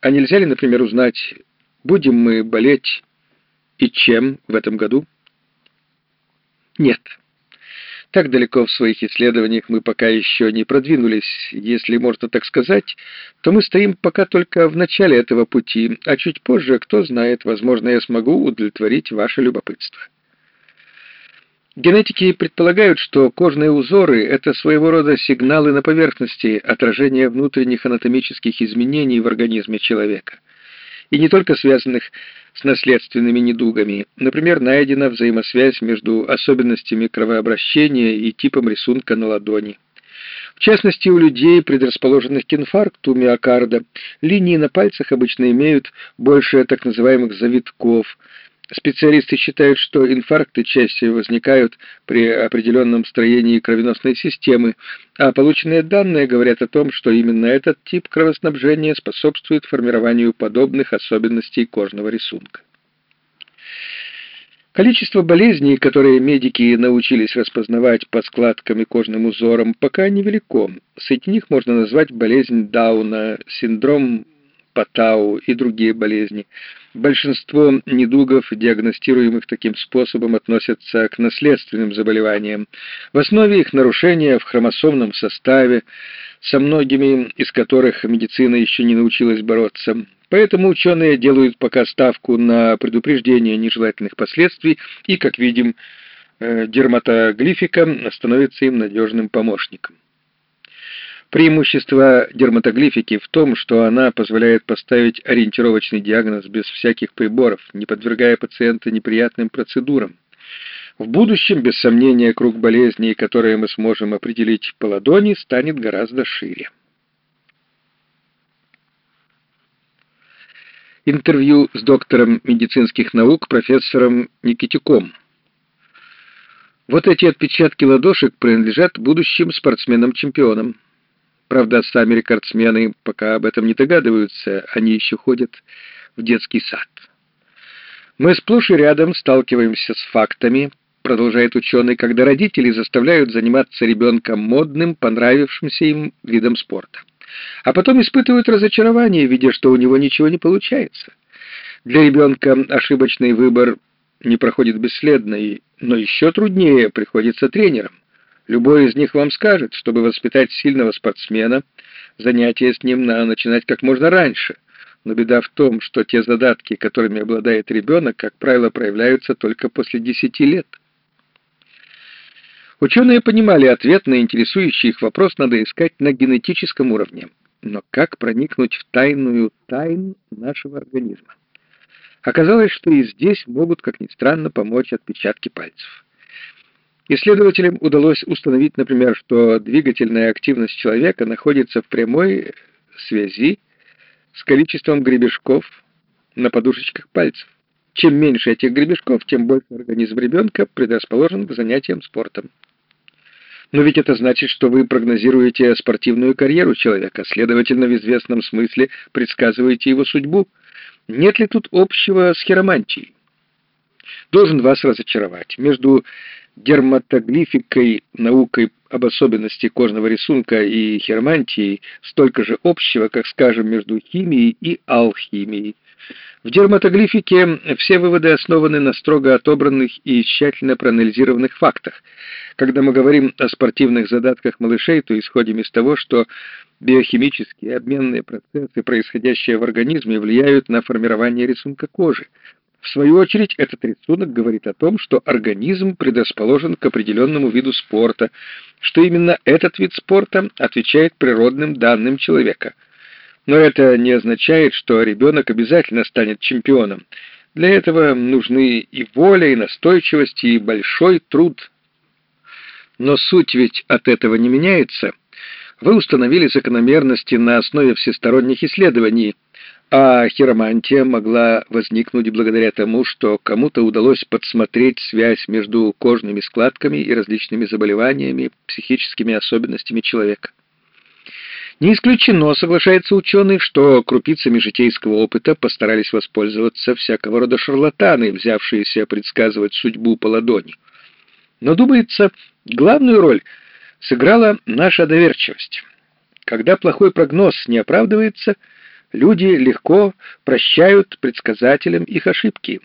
А нельзя ли, например, узнать, будем мы болеть и чем в этом году? Нет. Так далеко в своих исследованиях мы пока еще не продвинулись. Если можно так сказать, то мы стоим пока только в начале этого пути, а чуть позже, кто знает, возможно, я смогу удовлетворить ваше любопытство. Генетики предполагают, что кожные узоры — это своего рода сигналы на поверхности отражения внутренних анатомических изменений в организме человека. И не только связанных с наследственными недугами. Например, найдена взаимосвязь между особенностями кровообращения и типом рисунка на ладони. В частности, у людей, предрасположенных к инфаркту миокарда, линии на пальцах обычно имеют больше так называемых завитков – Специалисты считают, что инфаркты чаще возникают при определенном строении кровеносной системы, а полученные данные говорят о том, что именно этот тип кровоснабжения способствует формированию подобных особенностей кожного рисунка. Количество болезней, которые медики научились распознавать по складкам и кожным узорам, пока невелико. Среди них можно назвать болезнь Дауна, синдром Патау и другие болезни. Большинство недугов, диагностируемых таким способом, относятся к наследственным заболеваниям. В основе их нарушения в хромосомном составе, со многими из которых медицина еще не научилась бороться. Поэтому ученые делают пока ставку на предупреждение нежелательных последствий и, как видим, э, дерматоглифика становится им надежным помощником. Преимущество дерматоглифики в том, что она позволяет поставить ориентировочный диагноз без всяких приборов, не подвергая пациента неприятным процедурам. В будущем, без сомнения, круг болезней, которые мы сможем определить по ладони, станет гораздо шире. Интервью с доктором медицинских наук профессором Никитюком. Вот эти отпечатки ладошек принадлежат будущим спортсменам-чемпионам. Правда, сами рекордсмены пока об этом не догадываются, они еще ходят в детский сад. Мы сплошь и рядом сталкиваемся с фактами, продолжает ученый, когда родители заставляют заниматься ребенком модным, понравившимся им видом спорта. А потом испытывают разочарование, видя, что у него ничего не получается. Для ребенка ошибочный выбор не проходит бесследно, но еще труднее приходится тренерам. Любой из них вам скажет, чтобы воспитать сильного спортсмена, занятия с ним надо начинать как можно раньше. Но беда в том, что те задатки, которыми обладает ребенок, как правило, проявляются только после 10 лет. Ученые понимали, ответ на интересующий их вопрос надо искать на генетическом уровне. Но как проникнуть в тайную тайн нашего организма? Оказалось, что и здесь могут, как ни странно, помочь отпечатки пальцев. Исследователям удалось установить, например, что двигательная активность человека находится в прямой связи с количеством гребешков на подушечках пальцев. Чем меньше этих гребешков, тем больше организм ребенка предрасположен к занятиям спортом. Но ведь это значит, что вы прогнозируете спортивную карьеру человека, следовательно, в известном смысле предсказываете его судьбу. Нет ли тут общего с хиромантией? Должен вас разочаровать. Между дерматоглификой, наукой об особенности кожного рисунка и хиромантией столько же общего, как, скажем, между химией и алхимией. В дерматоглифике все выводы основаны на строго отобранных и тщательно проанализированных фактах. Когда мы говорим о спортивных задатках малышей, то исходим из того, что биохимические обменные процессы, происходящие в организме, влияют на формирование рисунка кожи. В свою очередь, этот рисунок говорит о том, что организм предрасположен к определенному виду спорта, что именно этот вид спорта отвечает природным данным человека. Но это не означает, что ребенок обязательно станет чемпионом. Для этого нужны и воля, и настойчивость, и большой труд. Но суть ведь от этого не меняется. Вы установили закономерности на основе всесторонних исследований – а хиромантия могла возникнуть благодаря тому, что кому-то удалось подсмотреть связь между кожными складками и различными заболеваниями, психическими особенностями человека. Не исключено, соглашается ученый, что крупицами житейского опыта постарались воспользоваться всякого рода шарлатаны, взявшиеся предсказывать судьбу по ладони. Но, думается, главную роль сыграла наша доверчивость. Когда плохой прогноз не оправдывается – Люди легко прощают предсказателям их ошибки.